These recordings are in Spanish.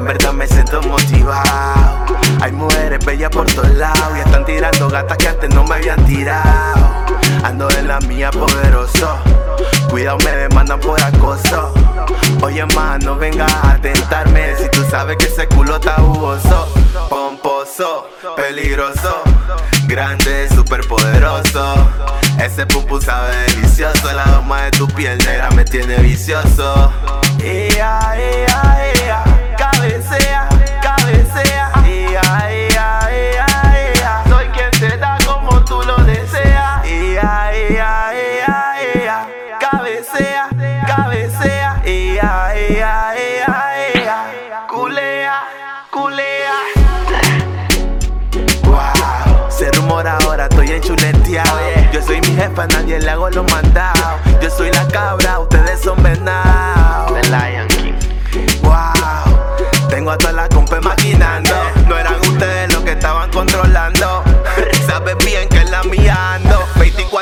en verdad me siento motivado. Hay mujeres bellas por todos lados y están tirando gatas que antes no me habían tirado. Ando en la mía poderoso, cuidado me demandan por acoso. Oye más, no vengas a tentarme si tú sabes que ese culo está jugoso, pomposo, peligroso, grande, super poderoso. Ese pupu sabe delicioso, la doma de tu piel negra me tiene vicioso. Ea, ea, Yo soy mi jefa, nadie le hago los mandados. Yo soy la cabra, ustedes son venados.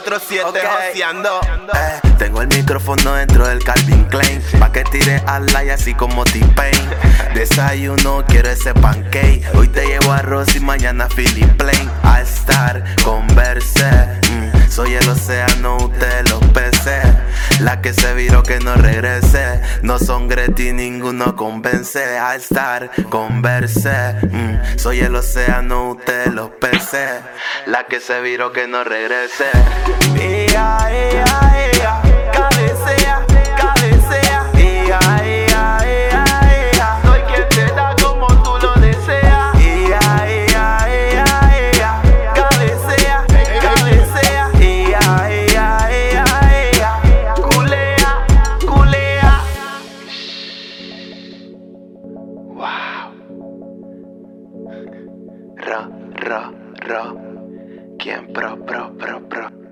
24-7 joseando. Eh, tengo el micrófono dentro del Calvin Klein. Pa' que tire al y así como T-Pain. Desayuno, quiero ese pancake. Hoy te llevo arroz y mañana Philip Plain. A estar, converse. Mm, soy el océano. La que se viró que no regrese. No son Greti, ninguno convence. A estar, converse. Mm, soy el océano, ustedes los peces. La que se viró que no regrese. Ea, ea, ea. Ro, ro. Quien pro, pro, pro, pro.